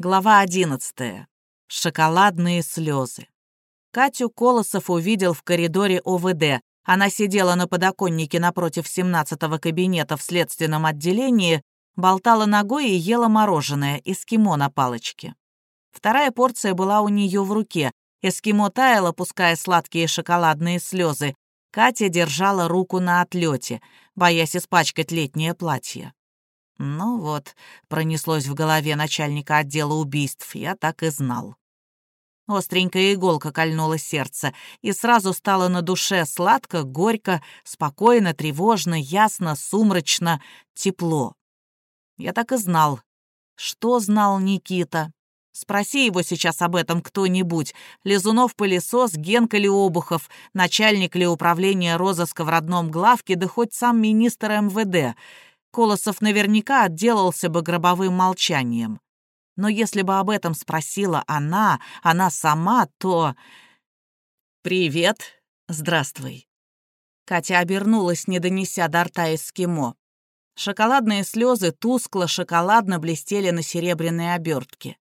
Глава одиннадцатая. Шоколадные слезы. Катю Колосов увидел в коридоре ОВД. Она сидела на подоконнике напротив 17-го кабинета в следственном отделении, болтала ногой и ела мороженое, эскимо на палочке. Вторая порция была у нее в руке. Эскимо таяло, пуская сладкие шоколадные слезы. Катя держала руку на отлете, боясь испачкать летнее платье. Ну вот, пронеслось в голове начальника отдела убийств, я так и знал. Остренькая иголка кольнула сердце, и сразу стало на душе сладко, горько, спокойно, тревожно, ясно, сумрачно, тепло. Я так и знал. Что знал Никита? Спроси его сейчас об этом кто-нибудь. Лизунов-пылесос, Генка ли Обухов, начальник ли управления розыска в родном главке, да хоть сам министр МВД — Колосов наверняка отделался бы гробовым молчанием. Но если бы об этом спросила она, она сама, то... «Привет. Здравствуй». Катя обернулась, не донеся до рта эскимо. Шоколадные слезы тускло-шоколадно блестели на серебряной обертке.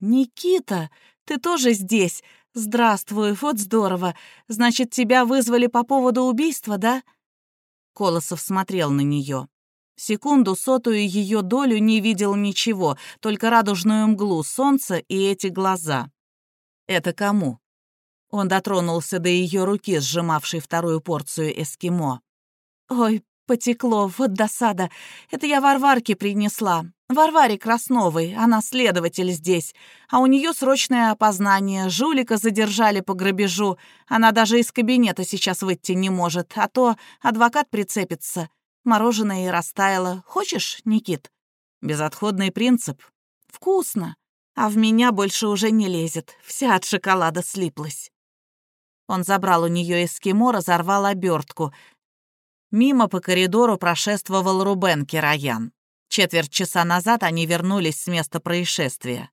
«Никита, ты тоже здесь? Здравствуй, вот здорово. Значит, тебя вызвали по поводу убийства, да?» Колосов смотрел на нее. Секунду сотую ее долю не видел ничего, только радужную мглу, солнце и эти глаза. «Это кому?» Он дотронулся до ее руки, сжимавшей вторую порцию эскимо. «Ой, потекло, вот досада. Это я Варварке принесла. Варваре Красновой, она следователь здесь. А у нее срочное опознание, жулика задержали по грабежу. Она даже из кабинета сейчас выйти не может, а то адвокат прицепится. Мороженое и растаяло. Хочешь, Никит? Безотходный принцип. Вкусно. А в меня больше уже не лезет. Вся от шоколада слиплась. Он забрал у нее эскимо, разорвал обертку. Мимо по коридору прошествовал Рубен Кираян. Четверть часа назад они вернулись с места происшествия.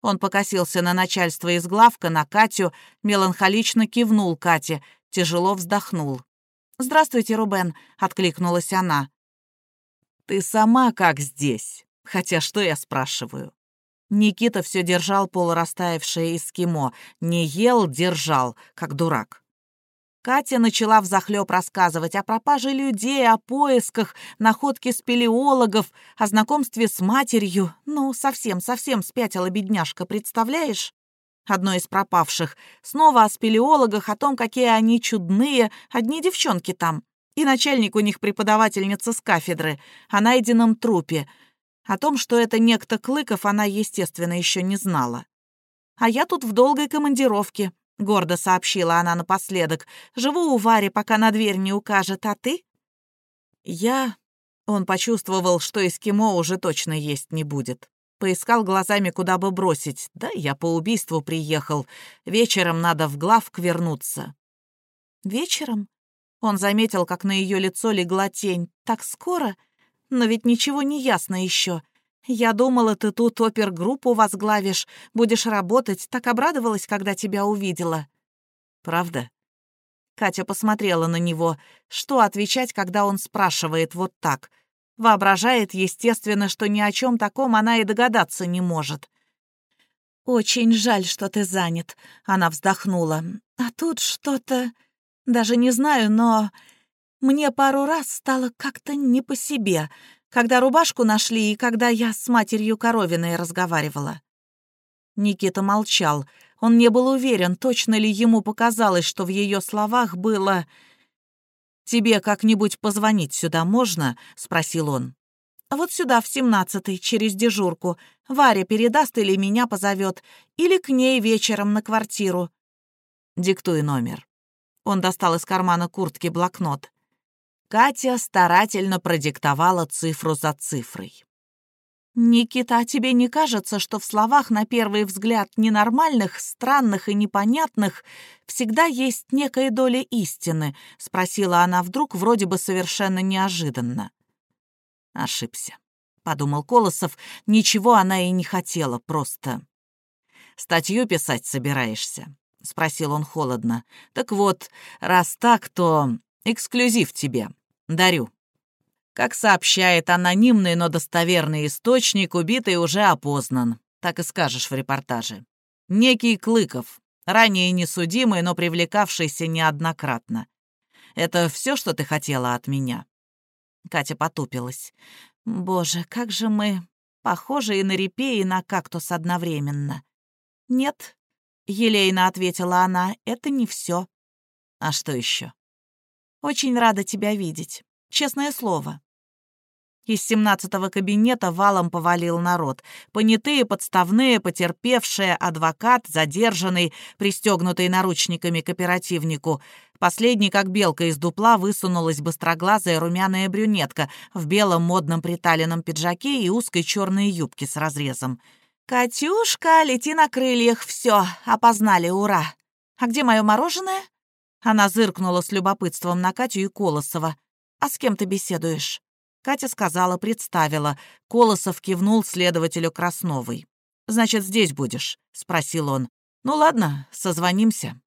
Он покосился на начальство из главка, на Катю, меланхолично кивнул Кате, тяжело вздохнул. «Здравствуйте, Рубен», — откликнулась она. «Ты сама как здесь? Хотя что я спрашиваю?» Никита все держал полурастаявшее эскимо. Не ел, держал, как дурак. Катя начала взахлеб рассказывать о пропаже людей, о поисках, находке спелеологов, о знакомстве с матерью. Ну, совсем-совсем спятила бедняжка, представляешь? Одной из пропавших. Снова о спелеологах, о том, какие они чудные, одни девчонки там. И начальник у них преподавательница с кафедры, о найденном трупе. О том, что это некто Клыков, она, естественно, еще не знала. «А я тут в долгой командировке», — гордо сообщила она напоследок. «Живу у Вари, пока на дверь не укажет, а ты?» «Я...» Он почувствовал, что эскимо уже точно есть не будет. Поискал глазами, куда бы бросить. Да, я по убийству приехал. Вечером надо в главк вернуться. Вечером? Он заметил, как на ее лицо легла тень. Так скоро? Но ведь ничего не ясно еще. Я думала, ты тут опергруппу возглавишь, будешь работать. Так обрадовалась, когда тебя увидела. Правда? Катя посмотрела на него. Что отвечать, когда он спрашивает вот так — Воображает, естественно, что ни о чем таком она и догадаться не может. «Очень жаль, что ты занят», — она вздохнула. «А тут что-то... Даже не знаю, но... Мне пару раз стало как-то не по себе, когда рубашку нашли и когда я с матерью Коровиной разговаривала». Никита молчал. Он не был уверен, точно ли ему показалось, что в ее словах было «Тебе как-нибудь позвонить сюда можно?» — спросил он. «Вот сюда, в семнадцатый, через дежурку. Варя передаст или меня позовет, или к ней вечером на квартиру». «Диктуй номер». Он достал из кармана куртки блокнот. Катя старательно продиктовала цифру за цифрой. «Никита, а тебе не кажется, что в словах, на первый взгляд, ненормальных, странных и непонятных всегда есть некая доля истины?» — спросила она вдруг, вроде бы совершенно неожиданно. «Ошибся», — подумал Колосов. «Ничего она и не хотела, просто...» «Статью писать собираешься?» — спросил он холодно. «Так вот, раз так, то эксклюзив тебе. Дарю». Как сообщает анонимный, но достоверный источник, убитый уже опознан. Так и скажешь в репортаже. Некий Клыков, ранее несудимый, но привлекавшийся неоднократно. Это все, что ты хотела от меня?» Катя потупилась. «Боже, как же мы похожи и на репей, и на кактус одновременно». «Нет», — елейно ответила она, — «это не все. «А что еще? «Очень рада тебя видеть. Честное слово». Из семнадцатого кабинета валом повалил народ. Понятые, подставные, потерпевшие, адвокат, задержанный, пристегнутый наручниками к оперативнику. Последний, как белка из дупла, высунулась быстроглазая румяная брюнетка в белом модном приталенном пиджаке и узкой черной юбке с разрезом. «Катюшка, лети на крыльях, все, опознали, ура! А где мое мороженое?» Она зыркнула с любопытством на Катю и Колосова. «А с кем ты беседуешь?» Катя сказала, представила. Колосов кивнул следователю Красновой. «Значит, здесь будешь?» — спросил он. «Ну ладно, созвонимся».